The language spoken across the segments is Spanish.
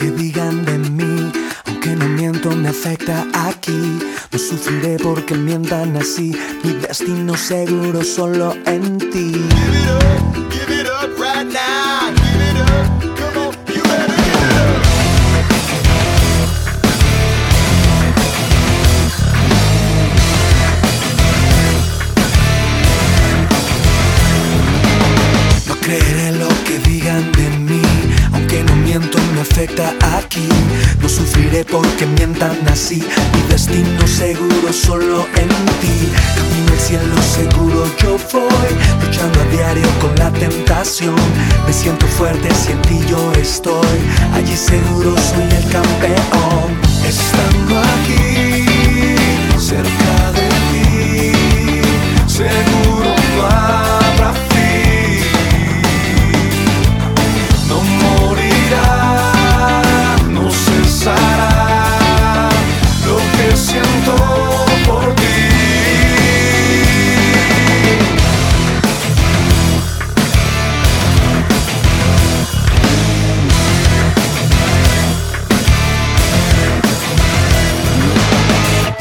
que digan de mí, aunque no miento me afecta aquí. No sufriré porque mientan así, mi destino seguro solo en ti. No creeré lo que digan de mí afecta aquí. No sufriré porque mientan así, mi destino seguro solo en ti. Camino al cielo seguro yo voy, luchando a diario con la tentación. Me siento fuerte si en ti yo estoy, allí seguro soy el campeón. Estando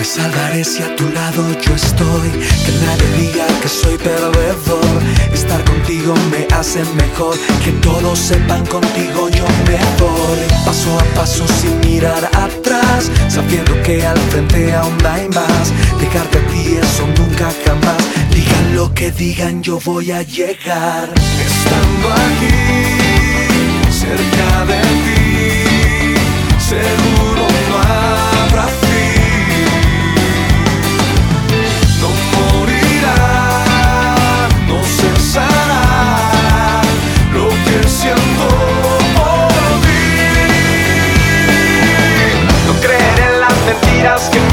salvaré si a tu lado yo estoy. Que nadie diga que soy perdedor. Estar contigo me hace mejor. Que todos sepan contigo yo me voy. Paso a paso sin mirar atrás. Sabiendo que al frente aún hay más. Dejarte a ti eso nunca jamás. Digan lo que digan, yo voy a llegar. Estando aquí, cerca de ti. Seguro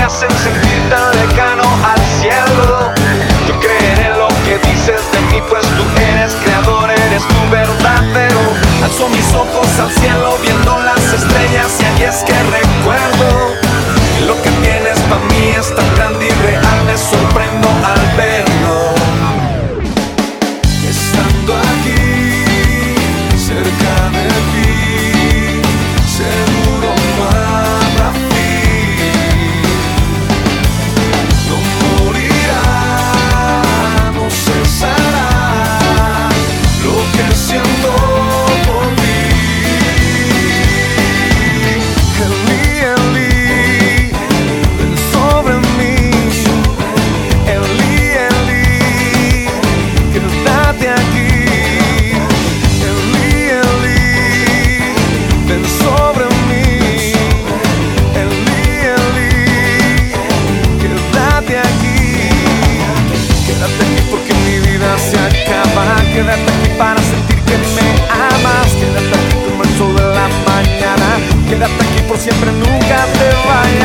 hacen sentir tan lejano al cielo. Yo creeré lo que dices de mí, pues tú eres creador, eres tu verdadero. Alzo mis ojos al cielo viendo las estrellas y ahí es que vai